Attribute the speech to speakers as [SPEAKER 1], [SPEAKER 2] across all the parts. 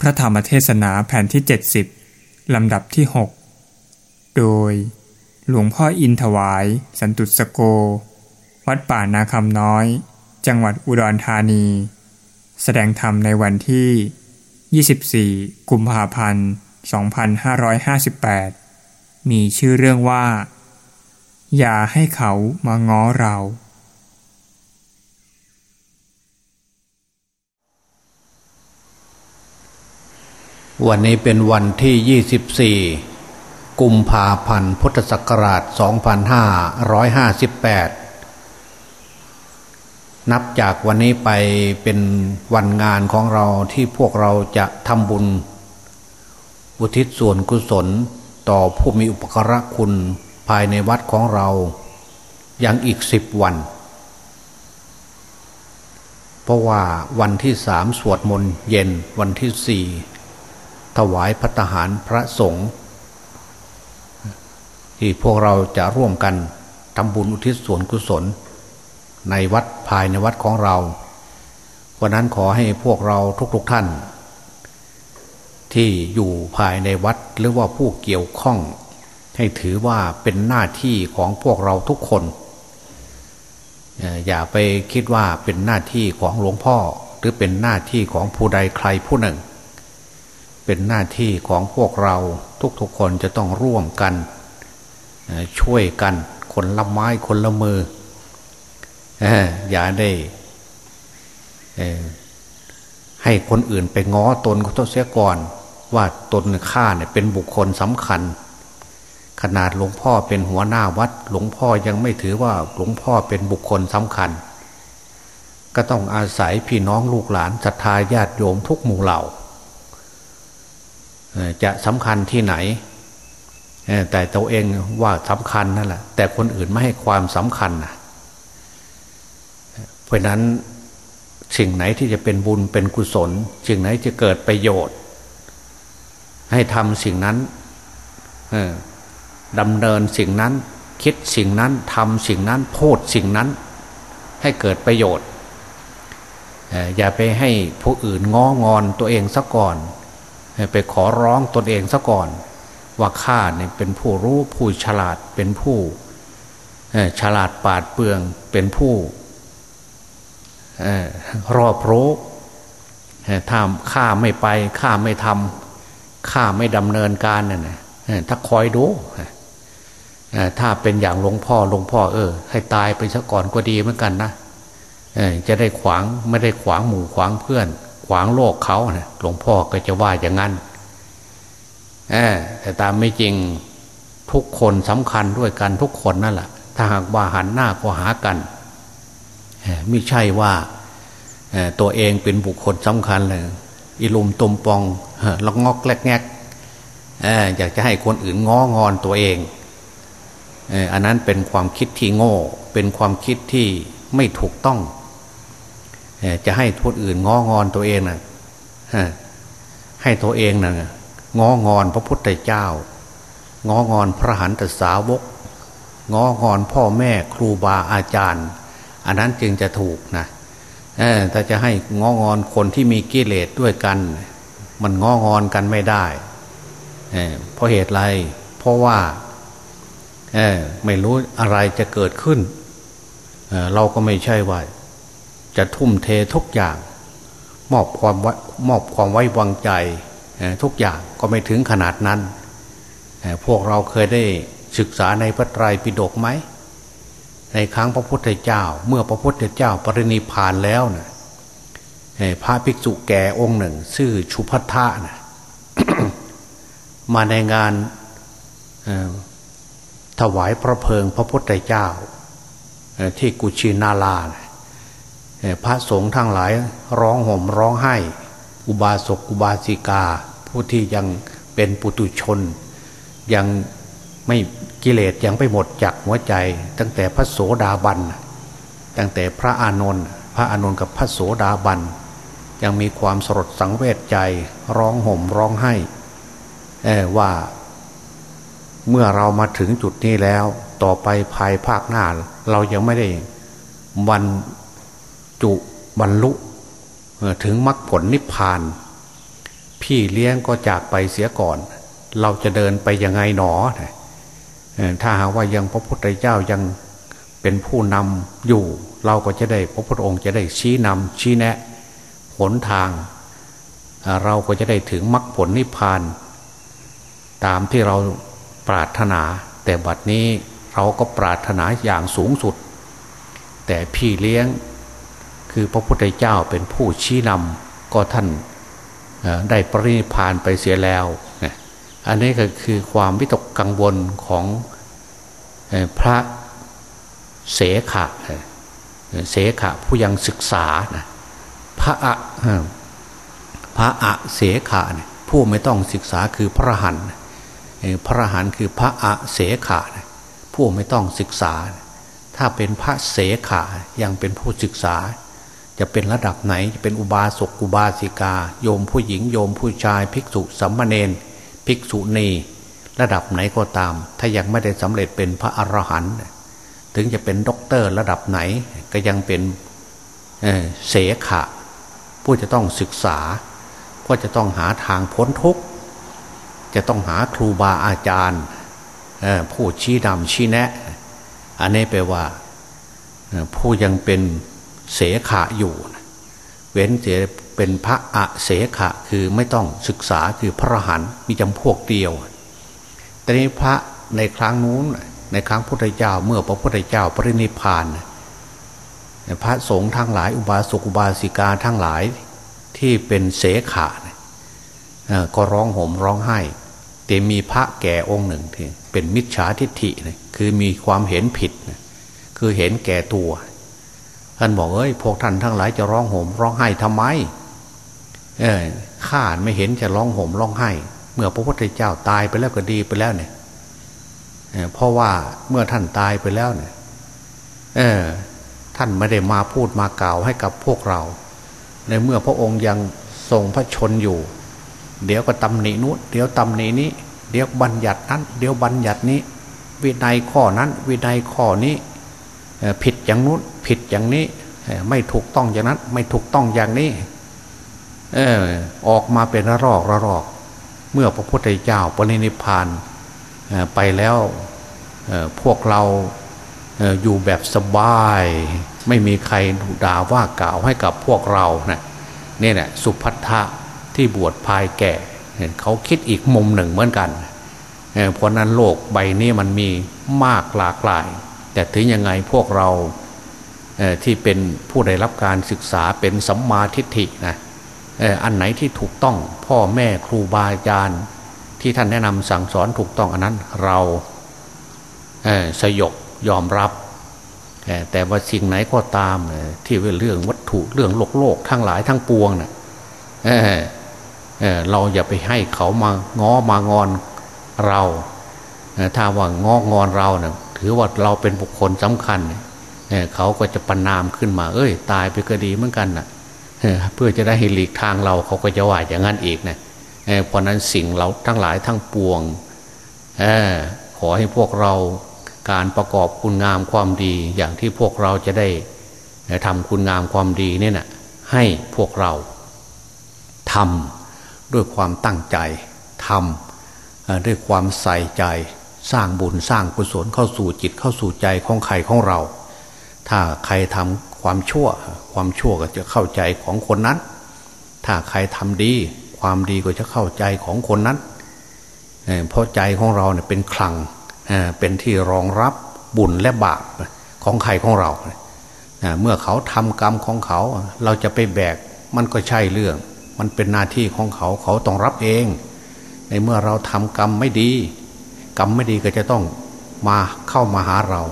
[SPEAKER 1] พระธรรมเทศนาแผ่นที่ 70 ลำดับที่ 6 โดย หลวงพ่ออินถวาย สันตุสโก วัดป่านาคำน้อย จังหวัดอุดรธานี แสดงธรรมในวันที่ 24 กุมภาพันธ์ 2558 มีชื่อเรื่องว่า อย่าให้เขามาง้อเรา
[SPEAKER 2] วันนี้เป็นวันที่ 24 กุมภาพันธ์พุทธศักราช 2558 นับจากวันนี้ไปเป็นวันงานของเราที่พวกเราจะทำบุญ อุทิศส่วนกุศลต่อผู้มีอุปการะคุณภายในวัดของเราอย่างอีกสิบวัน เพราะว่าวันที่สามสวดมนต์เย็นวันที่สี่ ถวายพัตหารพระสงฆ์ที่พวกเราจะร่วมกันทำบุญอุทิศส่วนกุศล ในวัดภายในวัดของเรา วันนั้นขอให้พวกเราทุกๆทท่าน ที่อยู่ภายในวัดหรือว่าผู้เกี่ยวข้อง ให้ถือว่าเป็นหน้าที่ของพวกเราทุกคน อย่าไปคิดว่าเป็นหน้าที่ของหลวงพ่อหรือเป็นหน้าที่ของผู้ใดใครผู้หนึ่ง เป็นหน้าที่ของพวกเราทุกๆคนจะต้องร่วมกัน ช่วยกันคนละไม้คนละมือ อย่าได้ให้คนอื่นไปง้อตนเขาเสียก่อน ว่าตนข้าเนี่ยเป็นบุคคลสำคัญ ขนาดหลวงพ่อเป็นหัวหน้าวัด หลวงพ่อยังไม่ถือว่าหลวงพ่อเป็นบุคคลสำคัญ ก็ต้องอาศัยพี่น้องลูกหลานศรัทธาญาติโยมทุกหมู่เหล่า จะสำคัญที่ไหน แต่ตัวเองว่าสำคัญนั่นแหละ แต่คนอื่นไม่ให้ความสำคัญนะเพราะนั้นสิ่งไหนที่จะเป็นบุญเป็นกุศล สิ่งไหนจะเกิดประโยชน์ ให้ทำสิ่งนั้นดำเนินสิ่งนั้น คิดสิ่งนั้นทำสิ่งนั้นพูดสิ่งนั้น ให้เกิดประโยชน์อย่าไปให้ผู้อื่นง้องอนตัวเองซะก่อน ไปขอร้องตนเองซะก่อน ว่าข้าเนี่ยเป็นผู้รู้ผู้ฉลาดเป็นผู้ฉลาดปาดเปลืองเป็นผู้รอบรู้ถ้าข้าไม่ไปข้าไม่ทำข้าไม่ดำเนินการเนี่ยถ้าคอยดูถ้าเป็นอย่างหลวงพ่อหลวงพ่อเออ ให้ตายไปซะก่อนก็ดีเหมือนกันนะจะได้ขวางไม่ได้ขวางหมู่ขวางเพื่อน ขวางโลกเขาหลวงพ่อก็จะว่าอย่างนั้นแต่ตามไม่จริงทุกคนสำคัญด้วยกันทุกคนนั่นแหละถ้าหากว่าหันหน้าก็หากันไม่ใช่ว่าตัวเองเป็นบุคคลสำคัญเลยอิลุมตมปองล็อกงอกแกลกแงกอยากจะให้คนอื่นง้องอนตัวเองอันนั้นเป็นความคิดที่โง่ เป็นความคิดที่ไม่ถูกต้อง จะให้ทุนอื่นง้องอนตัวเองนะให้ตัวเองนะง้องอนพระพุทธเจ้า ง้องอนพระหันตสาวก ง้องอนพ่อแม่ครูบาอาจารย์ อันนั้นจึงจะถูกนะถ้าจะให้ง้องอนคนที่มีกิเลสด้วยกัน มันง้องอนกันไม่ได้เพราะเหตุไร เพราะว่าไม่รู้อะไรจะเกิดขึ้น เราก็ไม่ใช่ว่า จะทุ่มเททุกอย่าง มอบความมอบความไว้วางใจทุกอย่างก็ไม่ถึงขนาดนั้น พวกเราเคยได้ศึกษาในพระไตรปิฎกไหม ในครั้งพระพุทธเจ้า เมื่อพระพุทธเจ้าปรินิพานแล้วนะพระภิกษุแก่องค์หนึ่ง ชื่อชุพัทธะนะมาในงานถวายพระเพลิงพระพุทธเจ้า ที่กุชินาลานะ พระสงฆ์ทั้งหลายร้องห่มร้องไห้ อุบาสกอุบาสิกา ผู้ที่ยังเป็นปุตุชน ยังไม่กิเลสยังไม่หมดจากหัวใจ ตั้งแต่พระโสดาบัน ตั้งแต่พระอานนท์พระอานนท์กับพระโสดาบัน ยังมีความสลดสังเวชใจร้องห่มร้องไห้ว่าเมื่อเรามาถึงจุดนี้แล้ว ต่อไปภายภาคหน้า เรายังไม่ได้วัน จุบรรลุถึงมรรคผลนิพพาน พี่เลี้ยงก็จากไปเสียก่อน เราจะเดินไปยังไงหนอ ถ้าหากว่ายังพระพุทธเจ้ายังเป็นผู้นำอยู่ เราก็จะได้พระพุทธองค์จะได้ชี้นำชี้แนะหนทาง เราก็จะได้ถึงมรรคผลนิพพาน ตามที่เราปรารถนา แต่บัดนี้เราก็ปรารถนาอย่างสูงสุด แต่พี่เลี้ยง คือพระพุทธเจ้าเป็นผู้ชี้นำก็ท่านได้ปรินิพานไปเสียแล้ว อันนี้ก็คือความวิตกกังวลของพระเสขะเสขะผู้ยังศึกษานะพระอะพระอะเสขะผู้ไม่ต้องศึกษาคือพระหันพระหันคือพระอะเสขะผู้ไม่ต้องศึกษา ถ้าเป็นพระเสขะยังเป็นผู้ศึกษา จะเป็นระดับไหนจะเป็นอุบาสกอุบาสิกา โยมผู้หญิงโยมผู้ชาย ภิกษุสัมมาเนนภิกษุณีระดับไหนก็ตาม ถ้ายังไม่ได้สำเร็จเป็นพระอรหันต์ถึงจะเป็นด็อกเตอร์ระดับไหนก็ยังเป็นเสขะ ผู้จะต้องศึกษา ก็จะต้องหาทางพ้นทุกข์จะต้องหาครูบาอาจารย์ผู้ชี้นำชี้แนะ อันนี้แปลว่าผู้ยังเป็น เสขะอยู่ เว้นเสียเป็นพระอะเสขะคือไม่ต้องศึกษาคือพระหันมีจำพวกเดียวแต่นี้พระในครั้งนู้นในครั้งพุทธเจ้าเมื่อพระพุทธเจ้าปรินิพานพระสงฆ์ทั้งหลายอุบาสกอุบาสิกาทั้งหลายที่เป็นเสขะก็ร้องห่มร้องไห้ แต่มีพระแก่องค์หนึ่งที่เป็นมิจฉาทิฏฐิคือมีความเห็นผิด คือเห็นแก่ตัว ท่านบอกเอ้ยพวกท่านทั้งหลายจะร้องโห่มร้องไห้ทำไม เออข้าไม่เห็นจะร้องโห่มร้องไห้ เมื่อพระพุทธเจ้าตายไปแล้วก็ดีไปแล้วเนี่ยเพราะว่าเมื่อท่านตายไปแล้วเนี่ย เออ ท่านไม่ได้มาพูดมากล่าวให้กับพวกเรา ในเมื่อพระองค์ยังทรงพระชนอยู่ เดี๋ยวก็ตำหนินู้นเดี๋ยวตำหนินี้ เดี๋ยวบัญญัตินั้น เดี๋ยวบัญญัตินี้ วินัยข้อนั้น วินัยข้อนี้ ผิดอย่างนู้นผิดอย่างนี้ไม่ถูกต้องอย่างนั้น ไม่ถูกต้องอย่างนี้เออออกมาเป็นระลอกระลอก เมื่อพระพุทธเจ้าปรินิพานไปแล้วพวกเราอยู่แบบสบาย ไม่มีใครด่าว่ากล่าวให้กับพวกเรานะนี่แหละสุพัทธะที่บวชภายแก่เขาคิดอีกมุมหนึ่งเหมือนกันเพราะนั้นโลกใบนี้มันมีมากหลากหลาย แต่ถึงยังไงพวกเราที่เป็นผู้ได้รับการศึกษาเป็นสัมมาทิฏฐินะอันไหนที่ถูกต้องพ่อแม่ครูบาอาจารย์ที่ท่านแนะนำสั่งสอนถูกต้องอันนั้นเราสยบยอมรับ แต่ว่าสิ่งไหนก็ตามที่เป็นเรื่องวัตถุเรื่องโลกโลกทั้งหลายทั้งปวงนะ่ะเเราอย่าไปให้เขามาง้อมางอนเราถ้าว่าง้องอนเราเนะ่ย ถือว่าเราเป็นบุคคลสำคัญเเขาก็จะประนามขึ้นมา เอ้ย ตายไปก็ดีเหมือนกันนะ่ะเพื่อจะได้ให้หลีกทางเราเขาก็จะว่าอย่างนั้นอีกนะเพราะนั้นสิ่งเราทั้งหลายทั้งปวงอขอให้พวกเราการประกอบคุณงามความดี อย่างที่พวกเราจะได้ทำคุณงามความดีเนี่ยนะให้พวกเราทำด้วยความตั้งใจทำด้วยความใส่ใจ สร้างบุญสร้างกุศลเข้าสู่จิตเข้าสู่ใจของใครของเรา ถ้าใครทำความชั่ว ความชั่วก็จะเข้าใจของคนนั้น ถ้าใครทำดี ความดีก็จะเข้าใจของคนนั้นเพราะใจของเราเนี่ยเป็นคลังเป็นที่รองรับบุญและบาปของใครของเรา เมื่อเขาทำกรรมของเขา เราจะไปแบกมันก็ใช่เรื่อง มันเป็นหน้าที่ของเขาเขาต้องรับเอง ในเมื่อเราทำกรรมไม่ดี กรรมไม่ดีก็จะต้องมาเข้ามาหาเรา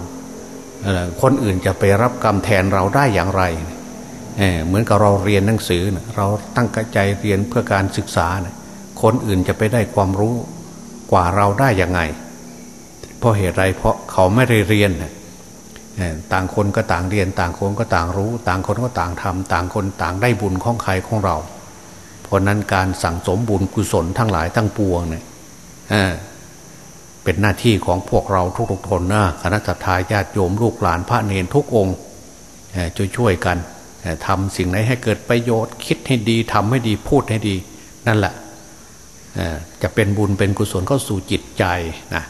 [SPEAKER 2] คนอื่นจะไปรับกรรมแทนเราได้อย่างไรเหมือนกับเราเรียนหนังสือเราตั้งใจเรียนเพื่อการศึกษาคนอื่นจะไปได้ความรู้กว่าเราได้ยังไง เพราะเหตุไรเพราะเขาไม่ได้เรียนต่างคนก็ต่างเรียนต่างคนก็ต่างรู้ ต่างคนก็ต่างทำต่างคนต่างได้บุญของใครของเรา เพราะนั้นการสั่งสมบุญกุศลทั้งหลายทั้งปวงเนี่ย เป็นหน้าที่ของพวกเราทุกๆคนนะคณะทาญาติโยมลูกหลานพระเนรทุกองค์ช่วยๆกันทำสิ่งไหนให้เกิดประโยชน์ คิดให้ดีทำให้ดีพูดให้ดี นั่นแหละจะเป็นบุญเป็นกุศลเข้าสู่จิตใจนะ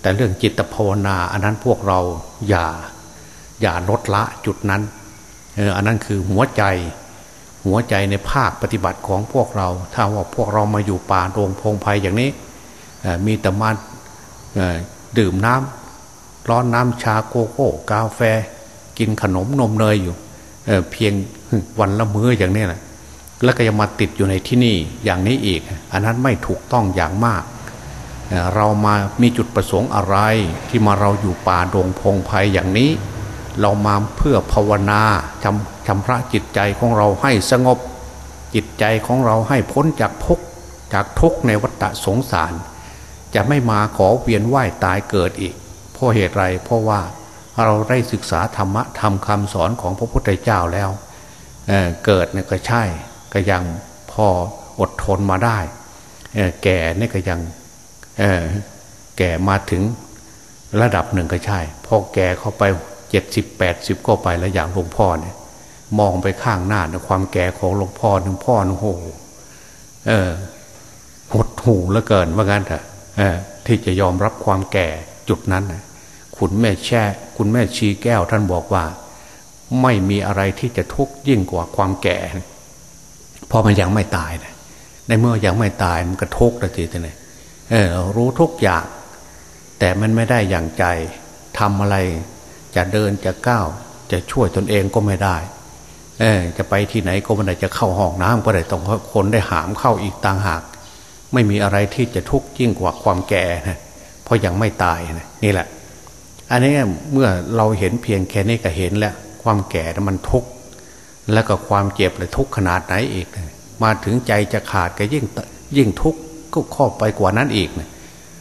[SPEAKER 2] แต่เรื่องจิตภาวนาอันนั้นพวกเราอย่าอย่าลดละจุดนั้นอันนั้นคือหัวใจหัวใจในภาคปฏิบัติของพวกเรา ถ้าว่าพวกเรามาอยู่ป่าโรงพงไพ่อย่างนี้มีแต่มา ดื่มน้ำร้อนน้ำชาโกโก้ กาแฟ กินขนมนมเนยอยู่เเพียงวันละมื้ออย่างนี้แหละแล้วก็ยังมาติดอยู่ในที่นี่อย่างนี้อีก อันนั้นไม่ถูกต้องอย่างมาก เรามามีจุดประสงค์อะไรที่มาเราอยู่ป่าดงพงไพ่อย่างนี้ เรามาเพื่อภาวนาชำชำระจิตใจของเราให้สงบจิตใจของเราให้พ้นจากทุกจากทุกในวัฏสงสาร จะไม่มาขอเวียนไหวตายเกิดอีก เพราะเหตุไรเพราะว่าเราได้ศึกษาธรรมะทำคำสอนของพระพุทธเจ้าแล้วเเกิดเนี่ยก็ใช่ก็ยังพออดทนมาได้ แก่เนี่ยก็ยังแก่มาถึงระดับหนึ่งก็ใช่ พอแก่เข้าไปเจ็ดสิบแปดสิบก็ไปแล้วอย่างหลวงพ่อเนี่ยมองไปข้างหน้าในความแก่ของหลวงพ่อหนึ่งพ่อหนึ่งโหเออหดหูแล้วเกินว่างั้นเถอะ ที่จะยอมรับความแก่จุดนั้นคุณแม่แช่ คุณแม่ชีแก้วท่านบอกว่า ไม่มีอะไรที่จะทุกข์ยิ่งกว่าความแก่พราะมันยังไม่ตายนะในเมื่อยังไม่ตายมันก็ทุกข์ละทีนี้เออรู้ทุกอย่าง แต่มันไม่ได้อย่างใจทำอะไร จะเดินจะก้าวจะช่วยตนเองก็ไม่ได้เออจะไปที่ไหนก็ไม่ได้จะเข้าห้องน้ำก็ได้ต้องคนได้หามเข้าอีกต่างหาก ไม่มีอะไรที่จะทุกข์ยิ่งกว่าความแก่นะเพราะยังไม่ตายนะนี่แหละ อันนี้เมื่อเราเห็นเพียงแค่นี้ก็เห็นแล้วความแก่มันทุกข์แล้วก็ความเจ็บเลยทุกข์ขนาดไหนอีกมาถึงใจจะขาดก็ยิ่งยิ่งทุกข์ก็ข้อไปกว่านั้นอีกนะ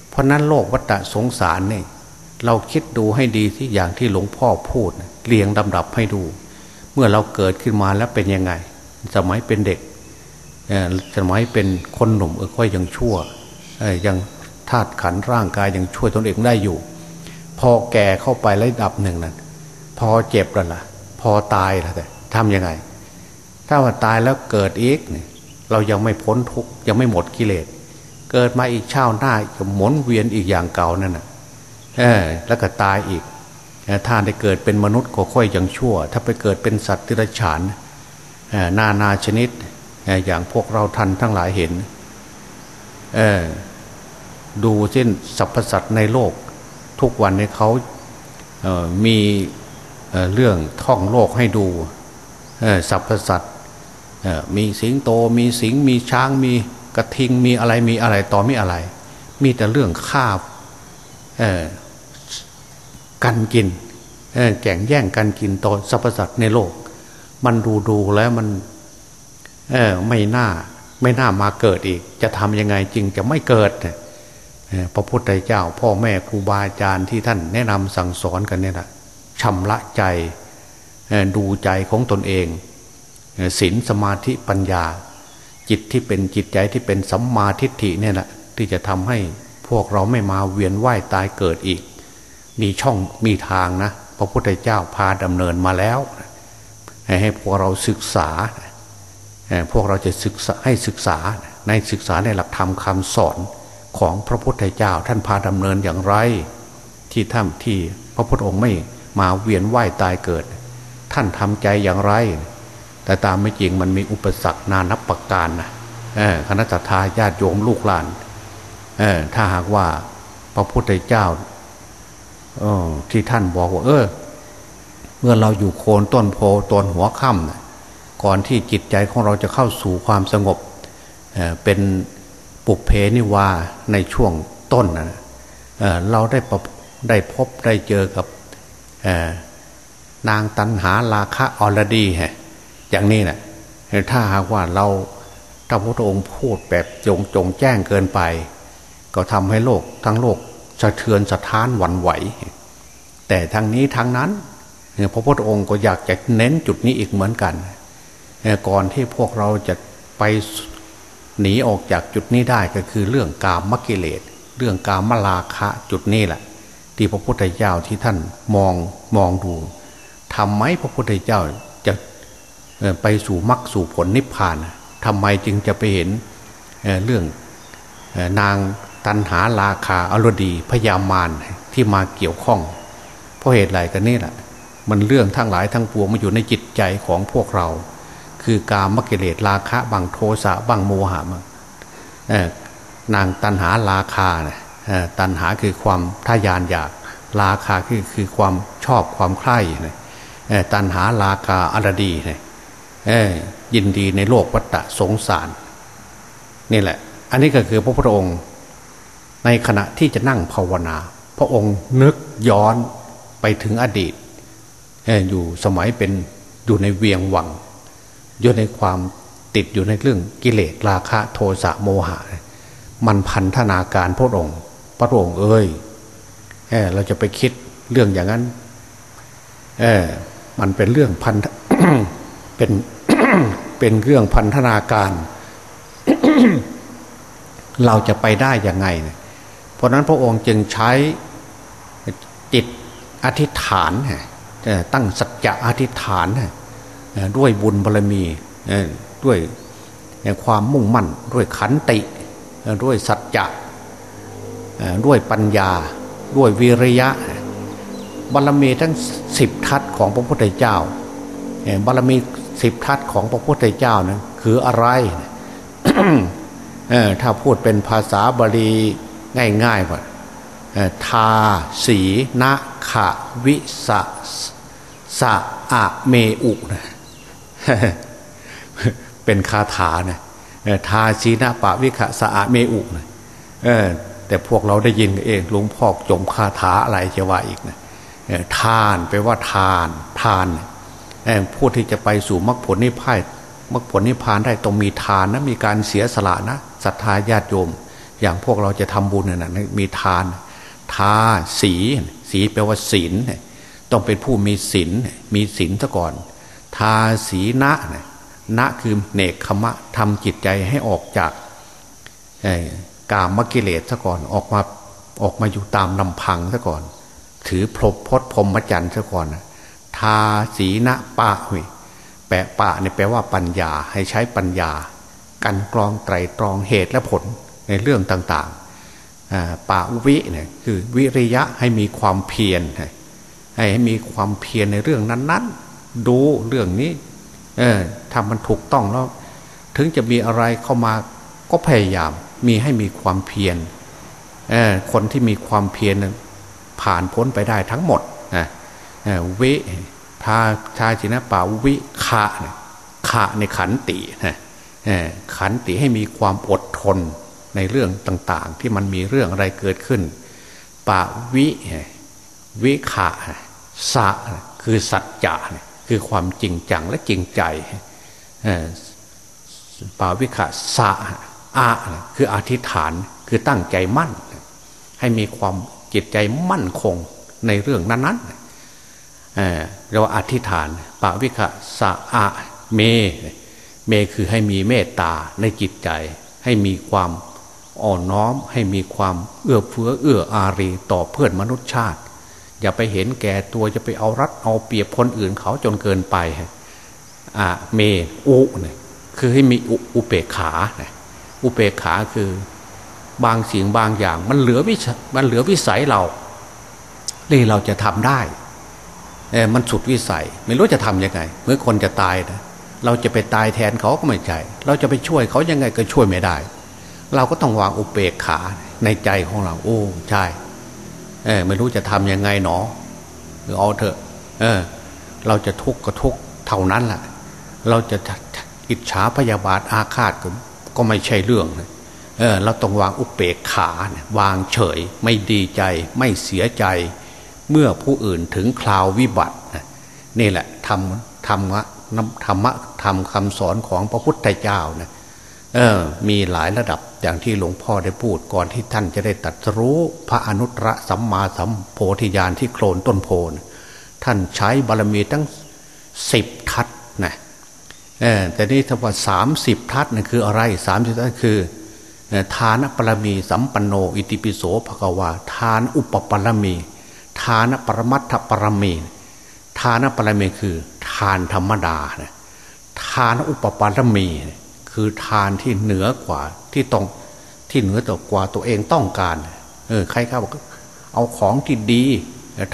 [SPEAKER 2] เพราะนั้นโลกวัฏสงสารเนี่ยเราคิดดูให้ดีที่อย่างที่หลวงพ่อพูดเรียงลำดับให้ดู เมื่อเราเกิดขึ้นมาแล้วเป็นยังไง สมัยเป็นเด็ก สมัยเป็นคนหนุ่มเออค่อยยังชั่วยังธาตุขันร่างกายยังช่วยตนเองได้อยู่ พอแก่เข้าไประดับหนึ่งนั้นพอเจ็บแล้วล่ะ พอตายแล้วแต่ทำยังไง ถ้าว่าตายแล้วเกิดอีกเนี่ยเรายังไม่พ้นทุกยังไม่หมดกิเลสเกิดมาอีกเช่าหน้าก็หมุนเวียนอีกอย่างเก่านั่นน่ะเออแล้วก็ตายอีกถ้าได้เกิดเป็นมนุษย์ก็ค่อยยังชั่ว ถ้าไปเกิดเป็นสัตว์ที่รฉานนานาชนิด อย่างพวกเราทันทั้งหลายเห็นดูเช่นสรรพสัตว์ในโลก ทุกวันนี้เขามีเรื่องท่องโลกให้ดูสรรพสัตว์มีสิงโตมีสิงมีช้างมีกระทิงมีอะไรมีอะไรต่อมีอะไร มีแต่เรื่องข้ากันกินแข่งแย่งกันกินต่อสรรพสัตว์ในโลก มันดูดูแล้วมัน ออไม่น่าไม่น่ามาเกิดอีก จะทำยังไงจริงจะไม่เกิดพระพุทธเจ้า พ่อแม่ครูบาอาจารย์ที่ท่านแนะนำสั่งสอนกันเนี่ยนะชำระใจดูใจของตนเองศีลสมาธิปัญญา จิตที่เป็นจิตใจที่เป็นสัมมาทิฏฐิเนี่ยแหละที่จะทำให้พวกเราไม่มาเวียนว่ายตายเกิดอีก มีช่องมีทางนะ พระพุทธเจ้าพาดำเนินมาแล้ว ให้พวกเราศึกษา พวกเราจะศึกษาให้ศึกษาในศึกษาในหลักธรรมคำสอนของพระพุทธเจ้าท่านพาดำเนินอย่างไร ที่ท่านที่พระพุทธองค์ไม่มาเวียนว่ายตายเกิด ท่านทำใจอย่างไร แต่ตามไม่จริงมันมีอุปสรรคนานับประการนะคณะทาญาติโยมลูกหลานถ้าหากว่าพระพุทธเจ้าที่ท่านบอกว่า เออ เมื่อเราอยู่โคนต้นโพต้นหัวค่ำ ก่อนที่จิตใจของเราจะเข้าสู่ความสงบเป็นปุเพนิวาในช่วงต้นนะเราได้ได้พบได้เจอกับนางตันหาราคะอรดีฮะอย่างนี้นะถ้าหากว่าเราถ้าพระองค์พูดแบบจงจงแจ้งเกินไป ก็ทำให้โลกทั้งโลกสะเทือนสะท้านหวั่นไหว แต่ทางนี้ทางนั้นพระพุทธองค์ก็อยากจะเน้นจุดนี้อีกเหมือนกัน ก่อนที่พวกเราจะไปหนีออกจากจุดนี้ได้ก็คือเรื่องกามมกิเลส เรื่องกามลาคะจุดนี้แหละ ที่พระพุทธเจ้าที่ท่านมองมองดูทำไมพระพุทธเจ้าจะไปสู่มรรคสู่ผลนิพพานทำไมจึงจะไปเห็นเรื่องนางตันหาราคาอรดีพยามารที่มาเกี่ยวข้อง เพราะเหตุไรกันนี่แหละ มันเรื่องทั้งหลายทั้งปวงมาอยู่ในจิตใจของพวกเรา คือการมกิเลสราคะบางโทสะบางโมหะมนางตันหาราคาเนี่ยตันหาคือความทยานอยากราคาคือคือความชอบความใคร่เนี่ยตันหาราคาอรดีเนี่ยยินดีในโลกวัฏสงสาร นี่แหละ อันนี้ก็คือพระพุทธองค์ ในขณะที่จะนั่งภาวนา พระองค์นึกย้อนไปถึงอดีตอยู่สมัยเป็นอยู่ในเวียงวัง อยู่ในความติดอยู่ในเรื่องกิเลสราคะโทสะโมหะ มันพันธนาการพระองค์ พระองค์เอ้ยเเราจะไปคิดเรื่องอย่างนั้นเออมันเป็นเรื่องพันเป็นเป็นเรื่องพันธนาการ เราจะไปได้ยังไงเนี่ยเพราะนั้นพระองค์จึงใช้จิตอธิษฐานตั้งสัจจะอธิษฐาน ด้วยบุญบารมีด้วยความมุ่งมั่น ด้วยขันติ ด้วยสัจจะด้วยปัญญา ด้วยวิริยะ บารมีทั้งสิบทัศของพระพุทธเจ้าบารมีสิบทัศของพระพุทธเจ้านะคืออะไรถ้าพูดเป็นภาษาบาลีง่ายๆว่าทาสีนะขะวิสะสะอะเมอุนะ เป็นคาถาเนะทาสีนะปะวิขะสะอะเมอุนะแต่พวกเราได้ยินเองหลวงพ่อจมคาถาอะไรจะว่าอีกนะทานไปว่าทาน ทานผู้ที่จะไปสู่มรรคผลนิพพานมรรคผลนิพพานได้ต้องมีทานนะมีการเสียสละนะศรัทธาญาติโยม อย่างพวกเราจะทำบุญเนี่ยนะมีทาน ทาสี สีแปลว่าศีลต้องเป็นผู้มีศีลมีศีลซะก่อน ทาสีนะนะคือเนกขมะทำจิตใจให้ออกจากกามกิเลสซะก่อนออกมาออกมาอยู่ตามลำพังซะก่อน ถือพรบพศพรมจันทร์ซะก่อนทาสีนะปะหุยแปะปะเนี่ยแปลว่าปัญญาให้ใช้ปัญญา กันกรองไตรตรองเหตุและผลในเรื่องต่างๆป่าวิเนี่ยคือวิริยะให้มีความเพียรให้มีความเพียรในเรื่องนั้น ๆ ดูเรื่องนี้ เออทำมันถูกต้องแล้ว ถึงจะมีอะไรเข้ามาก็พยายาม มีให้มีความเพียรเออคนที่มีความเพียรผ่านพ้นไปได้ทั้งหมดนะวิทาชาจินะป่าวิขะขะในขันตินะขันติให้มีความอดทนในเรื่องต่าง ๆ ที่มันมีเรื่องอะไรเกิดขึ้นปะวิวิขะสะคือสัจจะ คือความจริงจังและจริงใจปาวิขะสะอาคืออธิษฐานคือตั้งใจมั่น ให้มีความจิตใจมั่นคงในเรื่องนั้นๆเราอธิษฐานปาวิขะสะอาเม เมคือให้มีเมตตาในจิตใจ ให้มีความอ่อนน้อม ให้มีความเอื้อเฟื้อเอื้ออารีต่อเพื่อนมนุษยชาติ อย่าไปเห็นแก่ตัวจะไปเอารัดเอาเปรียบคนอื่นเขาจนเกินไปอ่าเมอุเนี่ยคือให้มีอุเปกขาอุเปกขาคือบางสิ่งบางอย่าง มันเหลือวิมันเหลือวิสัยเรานี่เราจะทำได้เออมันสุดวิสัย ไม่รู้จะทํำยังไง เมื่อคนจะตายนะเราจะไปตายแทนเขาก็ไม่ใช่เราจะไปช่วยเขายังไงก็ช่วยไม่ได้ เราก็ต้องวางอุเบกขาในใจของเรา โอ้ใช่ เออไม่รู้จะทำยังไงหนอหรือเอาเถอะ เออ เราจะทุกข์ก็ทุกข์เท่านั้นแหละเราจะอิจฉาพยาบาทอาฆาตก็ก็ไม่ใช่เรื่องเออ เราต้องวางอุเบกขาวางเฉย ไม่ดีใจ ไม่เสียใจ เมื่อผู้อื่นถึงคราววิบัตินี่แหละทำธรรมะธรรมะธรรมคำสอนของพระพุทธเจ้านะ เออ มีหลายระดับอย่างที่หลวงพ่อได้พูดก่อนที่ท่านจะได้ตัดรู้พระอนุตตรสัมมาสัมโพธิญาณที่โคลนต้นโพนท่านใช้บารมีตั้งสิบทัศนะเออแต่นี่ถ้าว่าสามสิบทัศนะคืออะไรสามสิบทัศคือทานปรมีสัมปันโนอิติปิโสภควา ทานอุปปรมี ทานปรมัตถปรมี ทานปรมีคือ ทานธรรมดานะทานอุปปรมี คือทานที่เหนือกว่าที่ต้องที่เหนือต่อกว่าตัวเองต้องการ เออใครเขาบอกเอาของที่ดี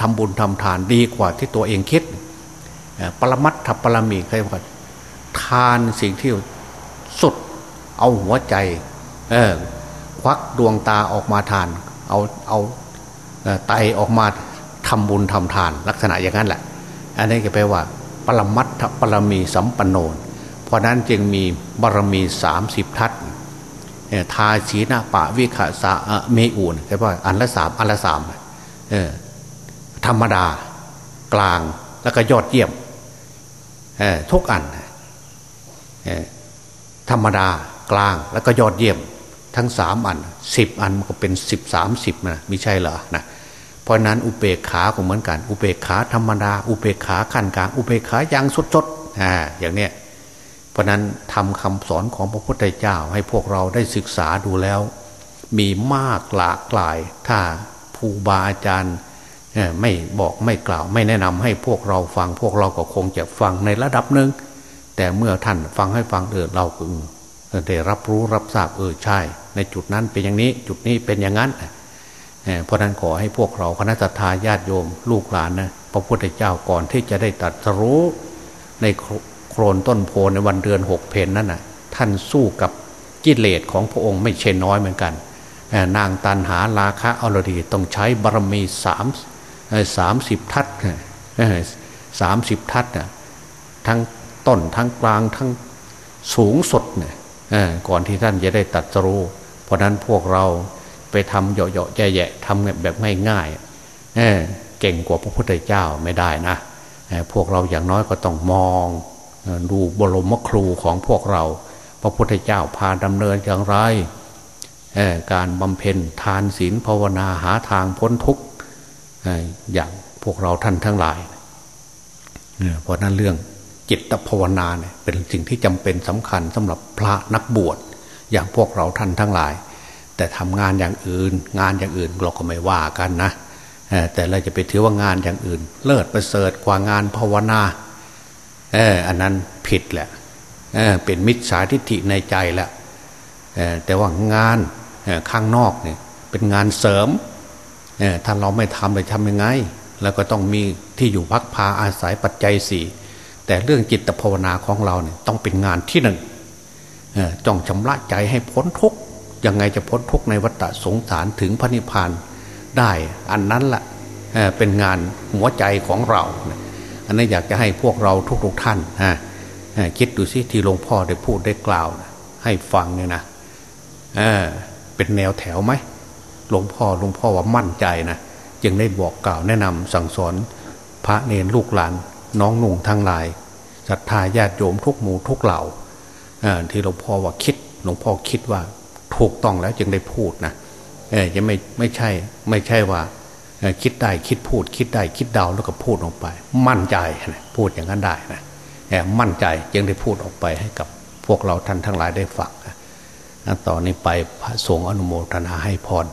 [SPEAKER 2] ทำบุญทำทานดีกว่าที่ตัวเองคิด ปรมัตถปรมีใครบอกทานสิ่งที่สุด เอาหัวใจ เออควักดวงตาออกมาทาน เอาเอาไตออกมาทำบุญทำทาน ลักษณะอย่างนั้นแหละ อันนี้ก็แปลว่า ปรมัตถปรมีสัมปันโน เพราะนั้นจึงมีบารมีสามสิบทัศทาชีนาปะวิขาสะเมอูนใช่ป่ะอันละสามอันละสามธรรมดากลางแล้วก็ยอดเยี่ยมทุกอันธรรมดากลางแล้วก็ยอดเยี่ยม ทั้งสามอันสิบอันมันก็เป็นสิบสามสิบนะไม่ใช่เหรอนะเพราะนั้นอุเบกขาก็เหมือนกัน อุเบกขาธรรมดา อุเบกขาขั้นกลาง อุเบกขาอย่างสุดๆอ่าอย่างเนี้ย ราะนั้นทำคำสอนของพระพุทธเจ้าให้พวกเราได้ศึกษาดูแล้ว มีมากหลากหลาย ถ้าครูบาอาจารย์ไม่บอกไม่กล่าว ไม่แนะนำให้พวกเราฟังพวกเราก็คงจะฟังในระดับหนึ่งแต่เมื่อท่านฟังให้ฟังเออเราก็ได้รับรู้รับทราบเออใช่ ในจุดนั้นเป็นอย่างนี้จุดนี้เป็นอย่างนั้นเพราะนั้นขอให้พวกเราคณะทาญาติโยมลูกหลานนะพระพุทธเจ้าก่อนที่จะได้ตัดรู้ใน โครนต้นโพในวันเดือนหกเพนนั่นน่ะท่านสู้กับกิเลสของพระองค์ไม่เช่นน้อยเหมือนกัน นางตันหาราคะอรดีต้องใช้บารมีสามสามสิบทัศสามสิบทัศทั้งต้นทั้งกลางทั้งสูงสุดเนี่ยก่อนที่ท่านจะได้ตัดสู้เพราะนั้นพวกเราไปทำเหยาะๆแย่ๆทำแบบง่ายๆเก่งกว่าพระพุทธเจ้าไม่ได้นะพวกเราอย่างน้อยก็ต้องมอง ดูบรมครูของพวกเรา พระพุทธเจ้าพาดำเนินอย่างไร การบำเพ็ญทานศีลภาวนาหาทางพ้นทุกข์อย่างพวกเราท่านทั้งหลาย เพราะนั้นเรื่องจิตภาวนาเนี่ยเป็นสิ่งที่จำเป็นสำคัญสำหรับพระนักบวชอย่างพวกเราท่านทั้งหลาย แต่ทำงานอย่างอื่น งานอย่างอื่นเราก็ไม่ว่ากันนะแต่เราจะไปถือว่างานอย่างอื่น เลิศประเสริฐกว่างานภาวนา เอออันนั้นผิดแหละเออเป็นมิจฉาทิฏฐิในใจแหละแต่ว่างานข้างนอกเนี่ยเป็นงานเสริมถ้าเราไม่ทำเลยทำยังไง แล้วก็ต้องมีที่อยู่พักพาอาศัยปัจจัยสี่แต่เรื่องจิตภาวนาของเราเนี่ยต้องเป็นงานที่หนึ่งจ้องชำระใจให้พ้นทุกข์ยังไงจะพ้นทุกข์ในวัฏสงสารถึงพระนิพพานได้อันนั้นแหละเป็นงานหัวใจของเรา อันนี้อยากจะให้พวกเราทุกๆท่านคิดดูสิที่หลวงพ่อได้พูดได้กล่าว ให้ฟังเนี่ยนะเป็นแนวแถวไหมหลวงพ่อหลวงพ่อว่ามั่นใจนะจึงได้บอกกล่าวแนะนำสั่งสอนพระเนรลูกหลาน น้องนุ่งทั้งหลายศรัทธาญาติโยมทุกหมู่ทุกเหล่าที่หลวงพ่อว่าคิดหลวงพ่อคิดว่าถูกต้องแล้วจึงได้พูดนะเออยังไม่ไม่ใช่ไม่ใช่ว่า คิดได้คิดพูด คิดได้คิดดาวแล้วก็พูดออกไป มั่นใจพูดอย่างนั้นได้นะมั่นใจยังได้พูดออกไปให้กับพวกเราท่านทั้งหลายได้ฟังต่อนนี้ไปพระสงฆ์อนุโมทนาให้พร